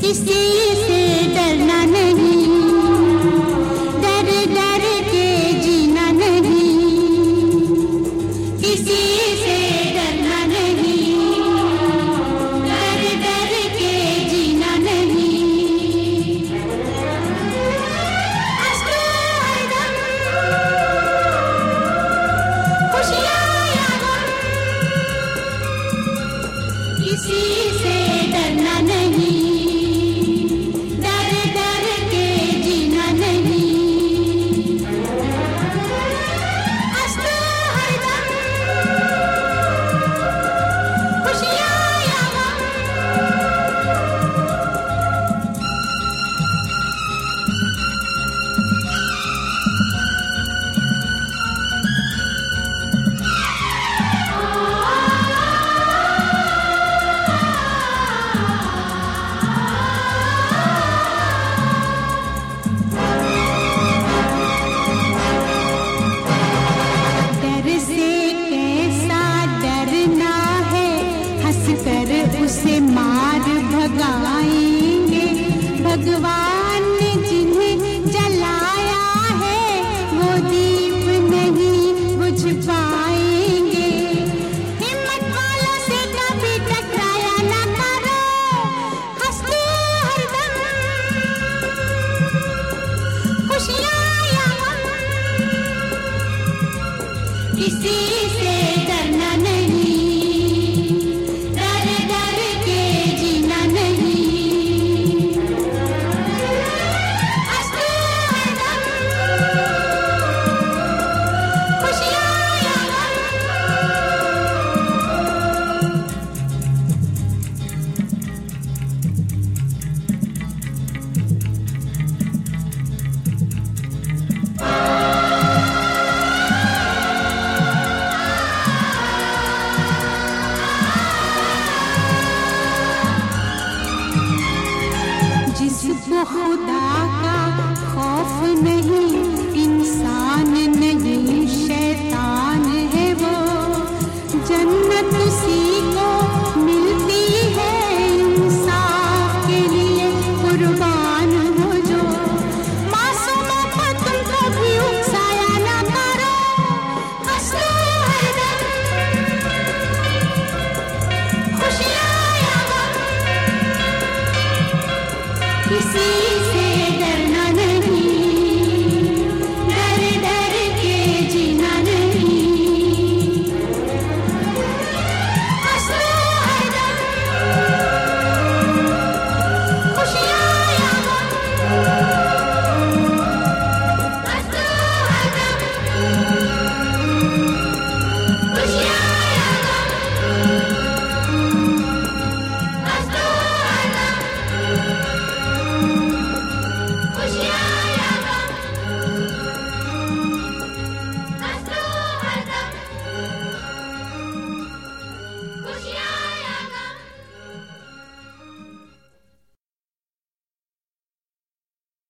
किसी से डरना नहीं। से डरना नहीं खुदा oficina.